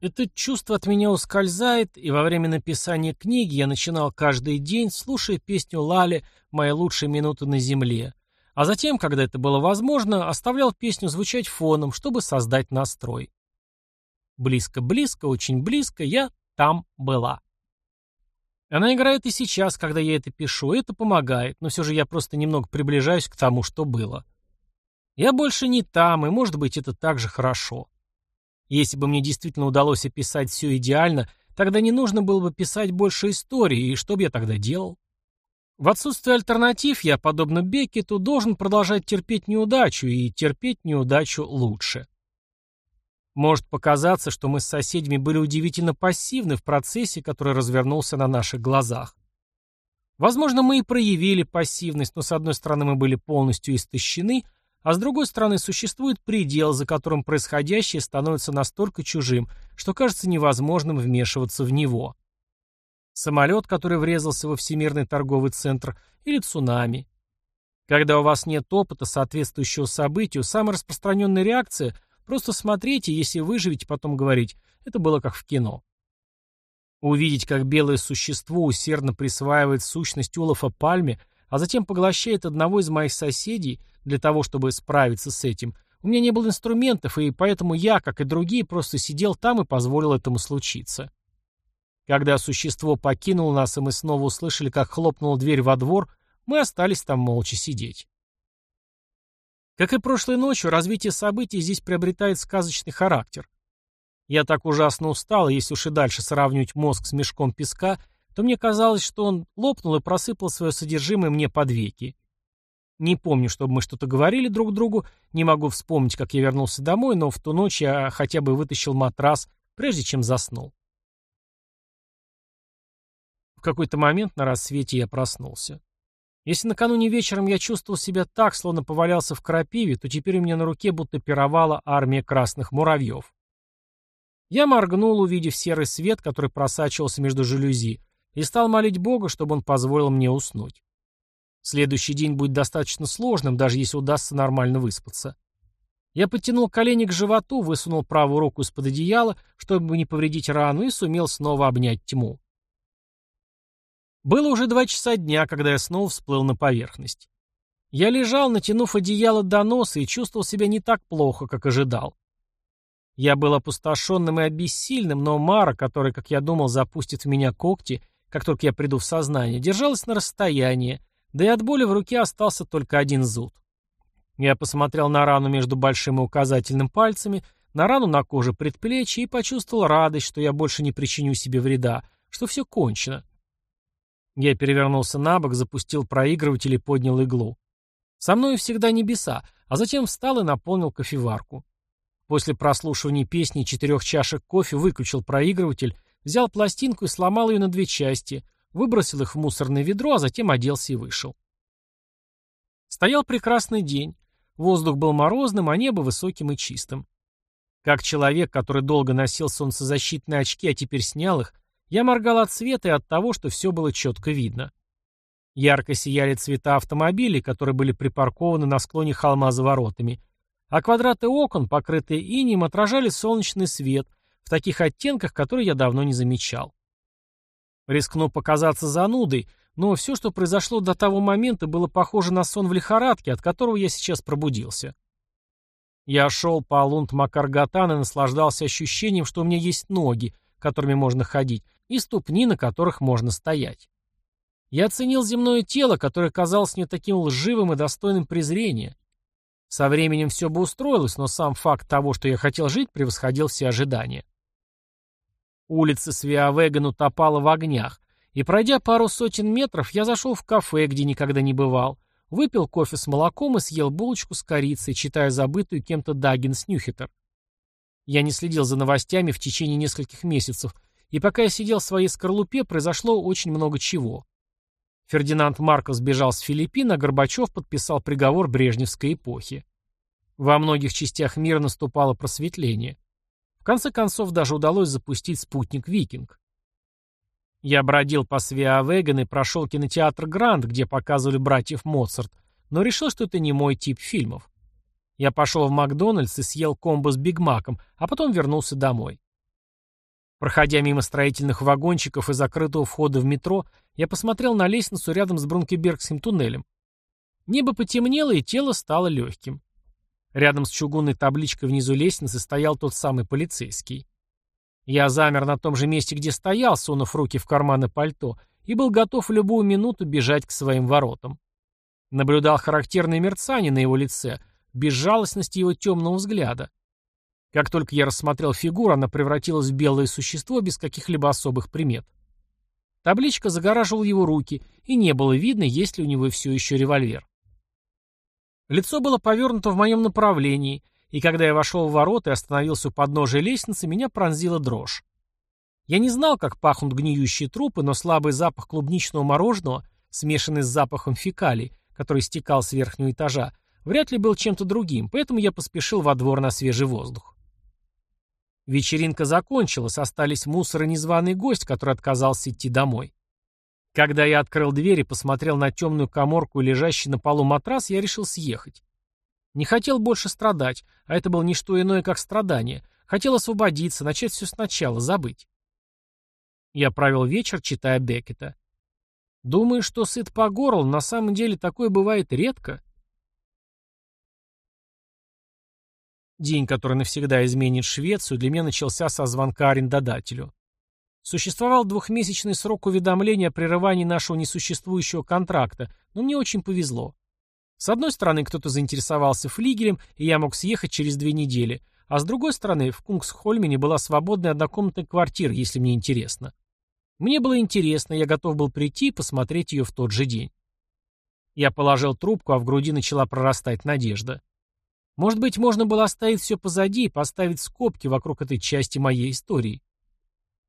Это чувство от меня ускользает, и во время написания книги я начинал каждый день, слушая песню Лали «Мои лучшие минуты на земле», а затем, когда это было возможно, оставлял песню звучать фоном, чтобы создать настрой. Близко-близко, очень близко я там была. Она играет и сейчас, когда я это пишу, это помогает, но все же я просто немного приближаюсь к тому, что было. Я больше не там, и, может быть, это так же хорошо. Если бы мне действительно удалось описать все идеально, тогда не нужно было бы писать больше истории, и что бы я тогда делал? В отсутствие альтернатив я, подобно Беккету, должен продолжать терпеть неудачу, и терпеть неудачу лучше. Может показаться, что мы с соседями были удивительно пассивны в процессе, который развернулся на наших глазах. Возможно, мы и проявили пассивность, но с одной стороны мы были полностью истощены, а с другой стороны существует предел, за которым происходящее становится настолько чужим, что кажется невозможным вмешиваться в него. Самолет, который врезался во Всемирный торговый центр, или цунами. Когда у вас нет опыта, соответствующего событию, самая распространенная реакция – просто смотреть и, если выживете, потом говорить «это было как в кино». Увидеть, как белое существо усердно присваивает сущность Улафа Пальме, а затем поглощает одного из моих соседей для того, чтобы справиться с этим, у меня не было инструментов, и поэтому я, как и другие, просто сидел там и позволил этому случиться. Когда существо покинуло нас, и мы снова услышали, как хлопнула дверь во двор, мы остались там молча сидеть. Как и прошлой ночью, развитие событий здесь приобретает сказочный характер. Я так ужасно устал, если уж и дальше сравнивать мозг с мешком песка, то мне казалось, что он лопнул и просыпал свое содержимое мне под веки. Не помню, чтобы мы что-то говорили друг другу, не могу вспомнить, как я вернулся домой, но в ту ночь я хотя бы вытащил матрас, прежде чем заснул. В какой-то момент на рассвете я проснулся. Если накануне вечером я чувствовал себя так, словно повалялся в крапиве, то теперь у меня на руке будто пировала армия красных муравьев. Я моргнул, увидев серый свет, который просачивался между жалюзи, и стал молить Бога, чтобы он позволил мне уснуть. Следующий день будет достаточно сложным, даже если удастся нормально выспаться. Я подтянул колени к животу, высунул правую руку из-под одеяла, чтобы не повредить рану, и сумел снова обнять тьму. Было уже два часа дня, когда я снова всплыл на поверхность. Я лежал, натянув одеяло до носа, и чувствовал себя не так плохо, как ожидал. Я был опустошенным и обессильным, но Мара, которая, как я думал, запустит в меня когти, как только я приду в сознание, держалась на расстоянии, да и от боли в руке остался только один зуд. Я посмотрел на рану между большим и указательным пальцами, на рану на коже предплечья и почувствовал радость, что я больше не причиню себе вреда, что все кончено. Я перевернулся на бок, запустил проигрыватель и поднял иглу. Со мной всегда небеса, а затем встал и наполнил кофеварку. После прослушивания песни четырех чашек кофе выключил проигрыватель, взял пластинку и сломал ее на две части, выбросил их в мусорное ведро, а затем оделся и вышел. Стоял прекрасный день. Воздух был морозным, а небо высоким и чистым. Как человек, который долго носил солнцезащитные очки, а теперь снял их, я моргал от света и от того, что все было четко видно. Ярко сияли цвета автомобилей, которые были припаркованы на склоне холма за воротами, а квадраты окон, покрытые инеем, отражали солнечный свет в таких оттенках, которые я давно не замечал. Рискну показаться занудой, но все, что произошло до того момента, было похоже на сон в лихорадке, от которого я сейчас пробудился. Я шел по Алунт-Макаргатан и наслаждался ощущением, что у меня есть ноги, которыми можно ходить, и ступни, на которых можно стоять. Я оценил земное тело, которое казалось мне таким лживым и достойным презрения. Со временем все бы устроилось, но сам факт того, что я хотел жить, превосходил все ожидания. Улица Свиавеган утопала в огнях, и, пройдя пару сотен метров, я зашел в кафе, где никогда не бывал, выпил кофе с молоком и съел булочку с корицей, читая забытую кем-то Даггин Снюхетер. Я не следил за новостями в течение нескольких месяцев, и пока я сидел в своей скорлупе, произошло очень много чего. Фердинанд Марков сбежал с Филиппин, а Горбачев подписал приговор Брежневской эпохи. Во многих частях мира наступало просветление. В конце концов, даже удалось запустить спутник «Викинг». Я бродил по Свиавеген и прошел кинотеатр «Гранд», где показывали братьев Моцарт, но решил, что это не мой тип фильмов. Я пошел в Макдональдс и съел комбо с Биг Маком, а потом вернулся домой. Проходя мимо строительных вагончиков и закрытого входа в метро, я посмотрел на лестницу рядом с Брункебергским туннелем. Небо потемнело, и тело стало легким. Рядом с чугунной табличкой внизу лестницы стоял тот самый полицейский. Я замер на том же месте, где стоял, сунув руки в карманы пальто, и был готов в любую минуту бежать к своим воротам. Наблюдал характерное мерцание на его лице, безжалостность его темного взгляда. Как только я рассмотрел фигуру, она превратилась в белое существо без каких-либо особых примет. Табличка загораживала его руки, и не было видно, есть ли у него все еще револьвер. Лицо было повернуто в моем направлении, и когда я вошел в ворота и остановился у подножия лестницы, меня пронзила дрожь. Я не знал, как пахнут гниющие трупы, но слабый запах клубничного мороженого, смешанный с запахом фекалий, который стекал с верхнего этажа, вряд ли был чем-то другим, поэтому я поспешил во двор на свежий воздух. Вечеринка закончилась, остались мусор и незваный гость, который отказался идти домой. Когда я открыл дверь и посмотрел на темную коморку и лежащий на полу матрас, я решил съехать. Не хотел больше страдать, а это было не что иное, как страдание. Хотел освободиться, начать все сначала, забыть. Я провел вечер, читая Беккета. Думаю, что сыт по горло, на самом деле такое бывает редко. День, который навсегда изменит Швецию, для меня начался со звонка арендодателю. Существовал двухмесячный срок уведомления о прерывании нашего несуществующего контракта, но мне очень повезло. С одной стороны, кто-то заинтересовался флигелем, и я мог съехать через две недели, а с другой стороны, в Кунгсхольмене была свободная однокомнатная квартира, если мне интересно. Мне было интересно, я готов был прийти и посмотреть ее в тот же день. Я положил трубку, а в груди начала прорастать надежда. Может быть, можно было оставить все позади и поставить скобки вокруг этой части моей истории.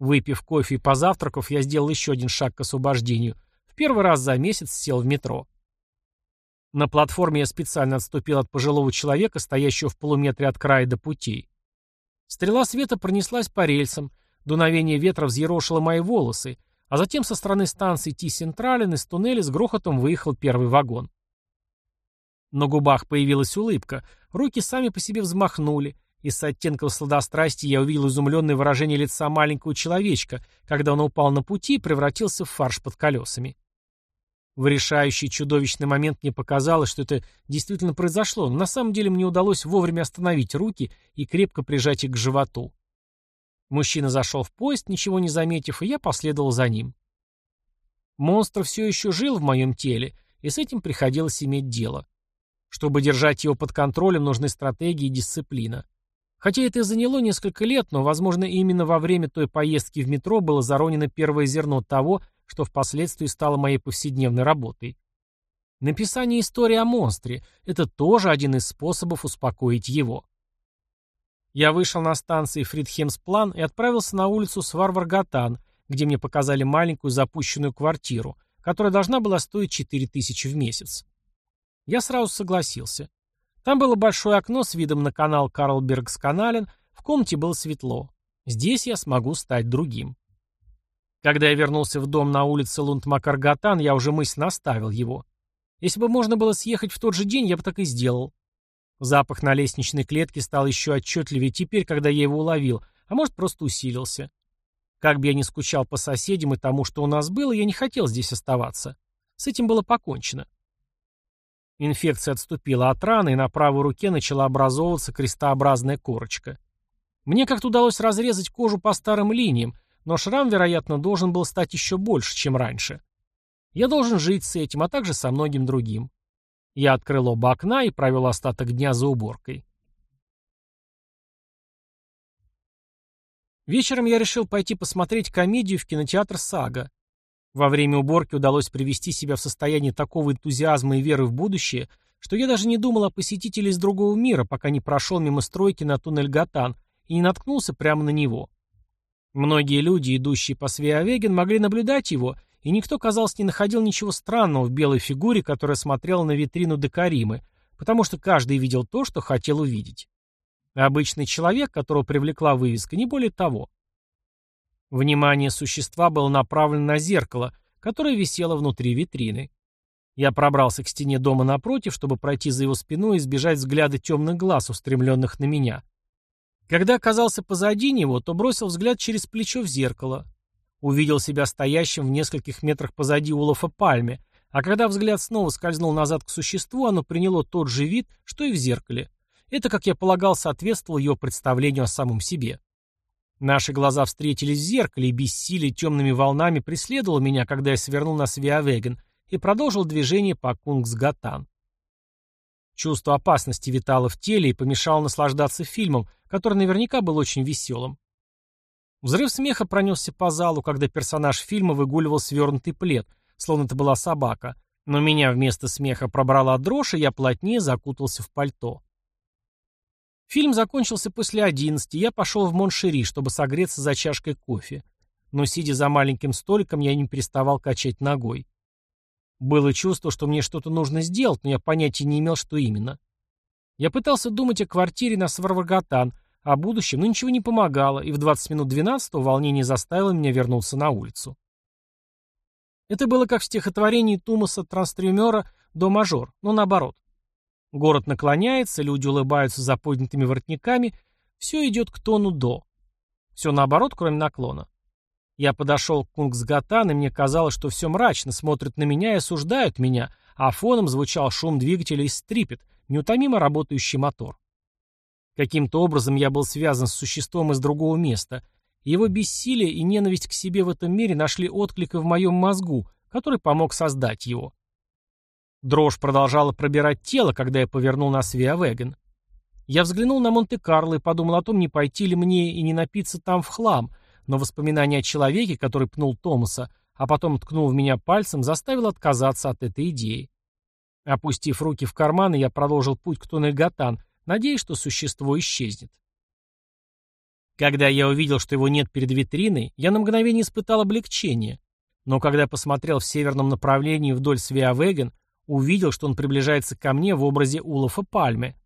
Выпив кофе и позавтракав, я сделал еще один шаг к освобождению. В первый раз за месяц сел в метро. На платформе я специально отступил от пожилого человека, стоящего в полуметре от края до путей. Стрела света пронеслась по рельсам, дуновение ветра взъерошило мои волосы, а затем со стороны станции Ти-Централен из туннеля с грохотом выехал первый вагон. На губах появилась улыбка, руки сами по себе взмахнули, и с оттенком сладострасти я увидел изумленное выражение лица маленького человечка, когда он упал на пути и превратился в фарш под колесами. В решающий чудовищный момент мне показалось, что это действительно произошло, но на самом деле мне удалось вовремя остановить руки и крепко прижать их к животу. Мужчина зашел в поезд, ничего не заметив, и я последовал за ним. Монстр все еще жил в моем теле, и с этим приходилось иметь дело. Чтобы держать его под контролем, нужны стратегии и дисциплина. Хотя это и заняло несколько лет, но, возможно, именно во время той поездки в метро было заронено первое зерно того, что впоследствии стало моей повседневной работой. Написание истории о монстре – это тоже один из способов успокоить его. Я вышел на станции Фридхемсплан и отправился на улицу Сварваргатан, где мне показали маленькую запущенную квартиру, которая должна была стоить 4000 в месяц. Я сразу согласился. Там было большое окно с видом на канал Карлбергсканален, в комнате было светло. Здесь я смогу стать другим. Когда я вернулся в дом на улице Лундмакаргатан, я уже мысленно оставил его. Если бы можно было съехать в тот же день, я бы так и сделал. Запах на лестничной клетке стал еще отчетливее теперь, когда я его уловил, а может просто усилился. Как бы я ни скучал по соседям и тому, что у нас было, я не хотел здесь оставаться. С этим было покончено. Инфекция отступила от раны, и на правой руке начала образовываться крестообразная корочка. Мне как-то удалось разрезать кожу по старым линиям, но шрам, вероятно, должен был стать еще больше, чем раньше. Я должен жить с этим, а также со многим другим. Я открыл оба окна и провел остаток дня за уборкой. Вечером я решил пойти посмотреть комедию в кинотеатр «Сага». Во время уборки удалось привести себя в состояние такого энтузиазма и веры в будущее, что я даже не думал о посетителе из другого мира, пока не прошел мимо стройки на туннель Гатан и не наткнулся прямо на него. Многие люди, идущие по Свеовеген, могли наблюдать его, и никто, казалось, не находил ничего странного в белой фигуре, которая смотрела на витрину Декаримы, потому что каждый видел то, что хотел увидеть. Обычный человек, которого привлекла вывеска, не более того. Внимание существа было направлено на зеркало, которое висело внутри витрины. Я пробрался к стене дома напротив, чтобы пройти за его спиной и избежать взгляда темных глаз, устремленных на меня. Когда оказался позади него, то бросил взгляд через плечо в зеркало. Увидел себя стоящим в нескольких метрах позади Улафа Пальме, а когда взгляд снова скользнул назад к существу, оно приняло тот же вид, что и в зеркале. Это, как я полагал, соответствовало его представлению о самом себе. Наши глаза встретились в зеркале, и бессилие темными волнами преследовало меня, когда я свернул на Свиавеген и продолжил движение по Кунгсгатан. Чувство опасности витало в теле и помешало наслаждаться фильмом, который наверняка был очень веселым. Взрыв смеха пронесся по залу, когда персонаж фильма выгуливал свернутый плед, словно это была собака, но меня вместо смеха пробрала дрожь, и я плотнее закутался в пальто. Фильм закончился после одиннадцати, я пошел в Моншери, чтобы согреться за чашкой кофе. Но, сидя за маленьким столиком, я не переставал качать ногой. Было чувство, что мне что-то нужно сделать, но я понятия не имел, что именно. Я пытался думать о квартире на Сварвагатан, о будущем, но ничего не помогало, и в 20 минут 12 волнение заставило меня вернуться на улицу. Это было как в стихотворении Тумаса Транстрюмера «До мажор», но наоборот. Город наклоняется, люди улыбаются за поднятыми воротниками, все идет к тону «до». Все наоборот, кроме наклона. Я подошел к Кунгсгатан, и мне казалось, что все мрачно, смотрят на меня и осуждают меня, а фоном звучал шум двигателя из стрипет, неутомимо работающий мотор. Каким-то образом я был связан с существом из другого места. Его бессилие и ненависть к себе в этом мире нашли отклик и в моем мозгу, который помог создать его. Дрожь продолжала пробирать тело, когда я повернул на Свиавеген. Я взглянул на Монте-Карло и подумал о том, не пойти ли мне и не напиться там в хлам, но воспоминание о человеке, который пнул Томаса, а потом ткнул в меня пальцем, заставило отказаться от этой идеи. Опустив руки в карманы, я продолжил путь к Туннель-Гатан, надеясь, что существо исчезнет. Когда я увидел, что его нет перед витриной, я на мгновение испытал облегчение, но когда посмотрел в северном направлении вдоль Свиавеген, увидел, что он приближается ко мне в образе Улафа Пальме.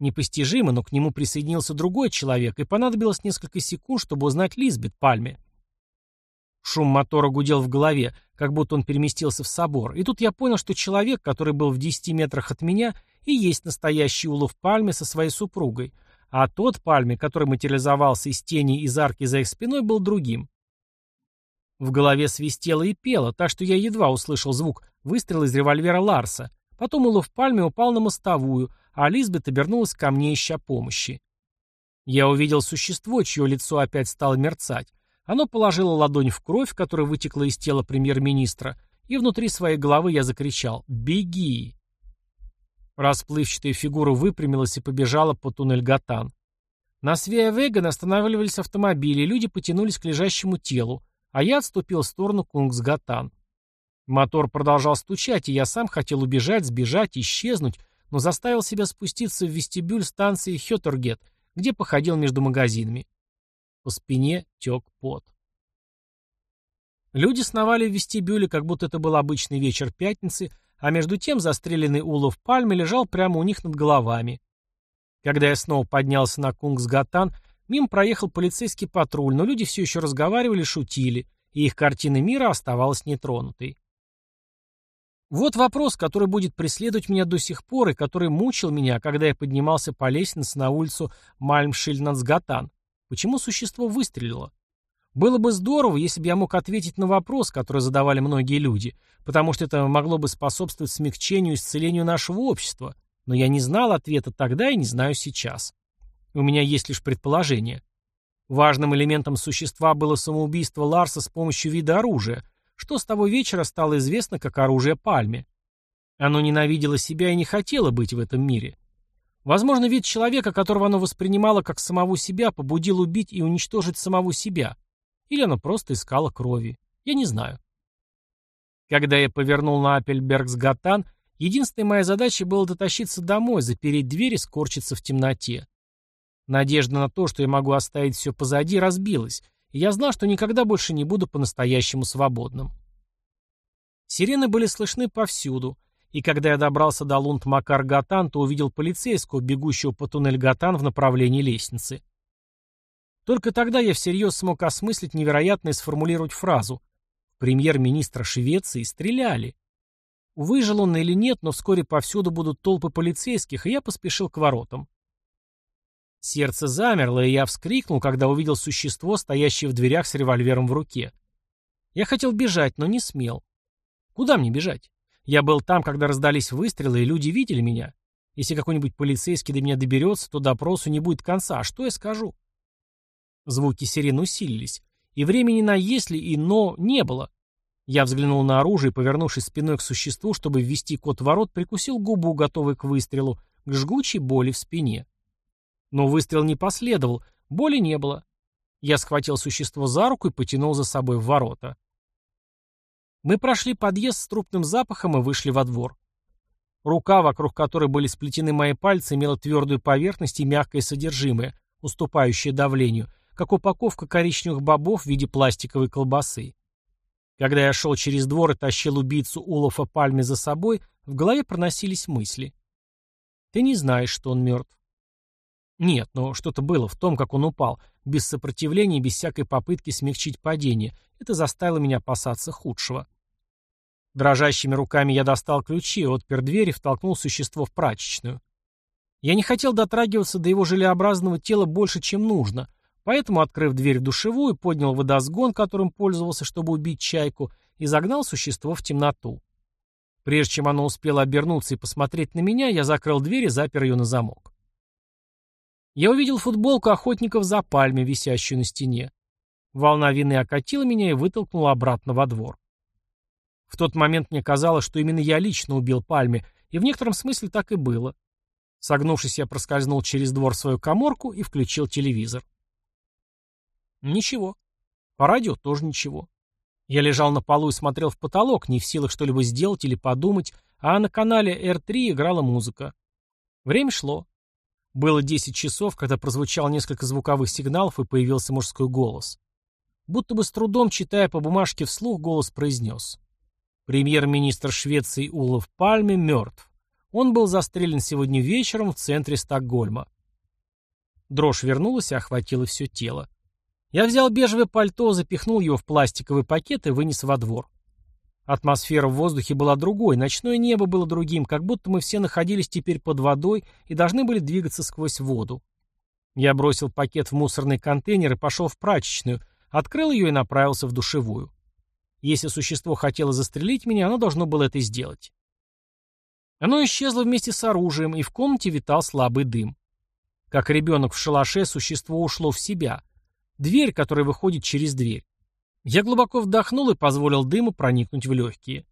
Непостижимо, но к нему присоединился другой человек, и понадобилось несколько секунд, чтобы узнать Лизбет Пальме. Шум мотора гудел в голове, как будто он переместился в собор, и тут я понял, что человек, который был в десяти метрах от меня, и есть настоящий улов Пальме со своей супругой, а тот Пальме, который материализовался из тени из арки за их спиной, был другим. В голове свистело и пело, так что я едва услышал звук выстрела из револьвера Ларса. Потом улов Пальме упал на мостовую, а Лизбет обернулась ко мне, ища помощи. Я увидел существо, чье лицо опять стало мерцать. Оно положило ладонь в кровь, которая вытекла из тела премьер-министра, и внутри своей головы я закричал «Беги!». Расплывчатая фигура выпрямилась и побежала по туннель Гатан. На Свея-Веган останавливались автомобили, люди потянулись к лежащему телу, а я отступил в сторону Кунгсгатан. Мотор продолжал стучать, и я сам хотел убежать, сбежать, исчезнуть, но заставил себя спуститься в вестибюль станции Хётергет, где походил между магазинами. По спине тек пот. Люди сновали в вестибюле, как будто это был обычный вечер пятницы, а между тем застреленный улов пальмы лежал прямо у них над головами. Когда я снова поднялся на Кунгсгатан, мимо проехал полицейский патруль, но люди все еще разговаривали, шутили, и их картина мира оставалась нетронутой. Вот вопрос, который будет преследовать меня до сих пор и который мучил меня, когда я поднимался по лестнице на улицу Мальмшильнацгатан. Почему существо выстрелило? Было бы здорово, если бы я мог ответить на вопрос, который задавали многие люди, потому что это могло бы способствовать смягчению и исцелению нашего общества. Но я не знал ответа тогда и не знаю сейчас. У меня есть лишь предположение. Важным элементом существа было самоубийство Ларса с помощью вида оружия – что с того вечера стало известно как оружие Пальме. Оно ненавидело себя и не хотело быть в этом мире. Возможно, вид человека, которого оно воспринимало как самого себя, побудил убить и уничтожить самого себя. Или оно просто искало крови. Я не знаю. Когда я повернул на Апельбергсгатан, единственной моей задачей было дотащиться домой, запереть дверь и скорчиться в темноте. Надежда на то, что я могу оставить все позади, разбилась, и я знал, что никогда больше не буду по-настоящему свободным. Сирены были слышны повсюду, и когда я добрался до лунд Макар Гатан, то увидел полицейского, бегущего по туннель Гатан в направлении лестницы. Только тогда я всерьез смог осмыслить невероятно и сформулировать фразу «Премьер-министра Швеции стреляли». Выжил он или нет, но вскоре повсюду будут толпы полицейских, и я поспешил к воротам. Сердце замерло, и я вскрикнул, когда увидел существо, стоящее в дверях с револьвером в руке. Я хотел бежать, но не смел. Куда мне бежать? Я был там, когда раздались выстрелы, и люди видели меня. Если какой-нибудь полицейский до меня доберется, то допросу не будет конца. А что я скажу? Звуки сирен усилились. И времени на «если» и «но» не было. Я взглянул на оружие повернувшись спиной к существу, чтобы ввести код ворот, прикусил губу, готовый к выстрелу, к жгучей боли в спине. Но выстрел не последовал, боли не было. Я схватил существо за руку и потянул за собой в ворота. Мы прошли подъезд с трупным запахом и вышли во двор. Рука, вокруг которой были сплетены мои пальцы, имела твердую поверхность и мягкое содержимое, уступающее давлению, как упаковка коричневых бобов в виде пластиковой колбасы. Когда я шел через двор и тащил убийцу Улофа Пальме за собой, в голове проносились мысли. Ты не знаешь, что он мертв. Нет, но что-то было в том, как он упал, без сопротивления и без всякой попытки смягчить падение. Это заставило меня опасаться худшего. Дрожащими руками я достал ключи, отпер дверь и втолкнул существо в прачечную. Я не хотел дотрагиваться до его желеобразного тела больше, чем нужно, поэтому, открыв дверь в душевую, поднял водосгон, которым пользовался, чтобы убить чайку, и загнал существо в темноту. Прежде чем оно успело обернуться и посмотреть на меня, я закрыл дверь и запер ее на замок. Я увидел футболку охотников за пальме, висящую на стене. Волна вины окатила меня и вытолкнула обратно во двор. В тот момент мне казалось, что именно я лично убил Пальме, и в некотором смысле так и было. Согнувшись, я проскользнул через двор в свою коморку и включил телевизор. Ничего. По радио тоже ничего. Я лежал на полу и смотрел в потолок, не в силах что-либо сделать или подумать, а на канале R3 играла музыка. Время шло. Было 10 часов, когда прозвучал несколько звуковых сигналов и появился мужской голос. Будто бы с трудом, читая по бумажке вслух, голос произнес. Премьер-министр Швеции Улов Пальме мертв. Он был застрелен сегодня вечером в центре Стокгольма. Дрожь вернулась и охватила все тело. Я взял бежевое пальто, запихнул его в пластиковый пакет и вынес во двор. Атмосфера в воздухе была другой, ночное небо было другим, как будто мы все находились теперь под водой и должны были двигаться сквозь воду. Я бросил пакет в мусорный контейнер и пошел в прачечную, открыл ее и направился в душевую. Если существо хотело застрелить меня, оно должно было это сделать. Оно исчезло вместе с оружием, и в комнате витал слабый дым. Как ребенок в шалаше, существо ушло в себя. Дверь, которая выходит через дверь. Я глубоко вдохнул и позволил дыму проникнуть в легкие.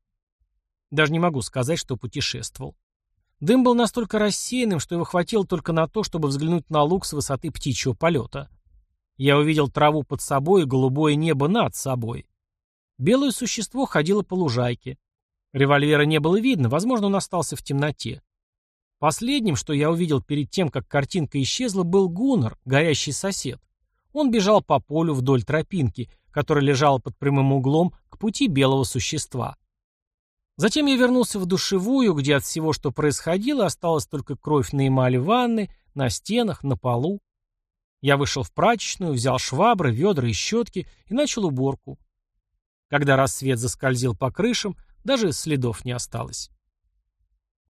Даже не могу сказать, что путешествовал. Дым был настолько рассеянным, что его хватило только на то, чтобы взглянуть на луг с высоты птичьего полета. Я увидел траву под собой и голубое небо над собой. Белое существо ходило по лужайке. Револьвера не было видно, возможно, он остался в темноте. Последним, что я увидел перед тем, как картинка исчезла, был Гуннар, горящий сосед. Он бежал по полю вдоль тропинки, которая лежала под прямым углом к пути белого существа. Затем я вернулся в душевую, где от всего, что происходило, осталась только кровь на эмали ванны, на стенах, на полу. Я вышел в прачечную, взял швабры, ведра и щетки и начал уборку. Когда рассвет заскользил по крышам, даже следов не осталось.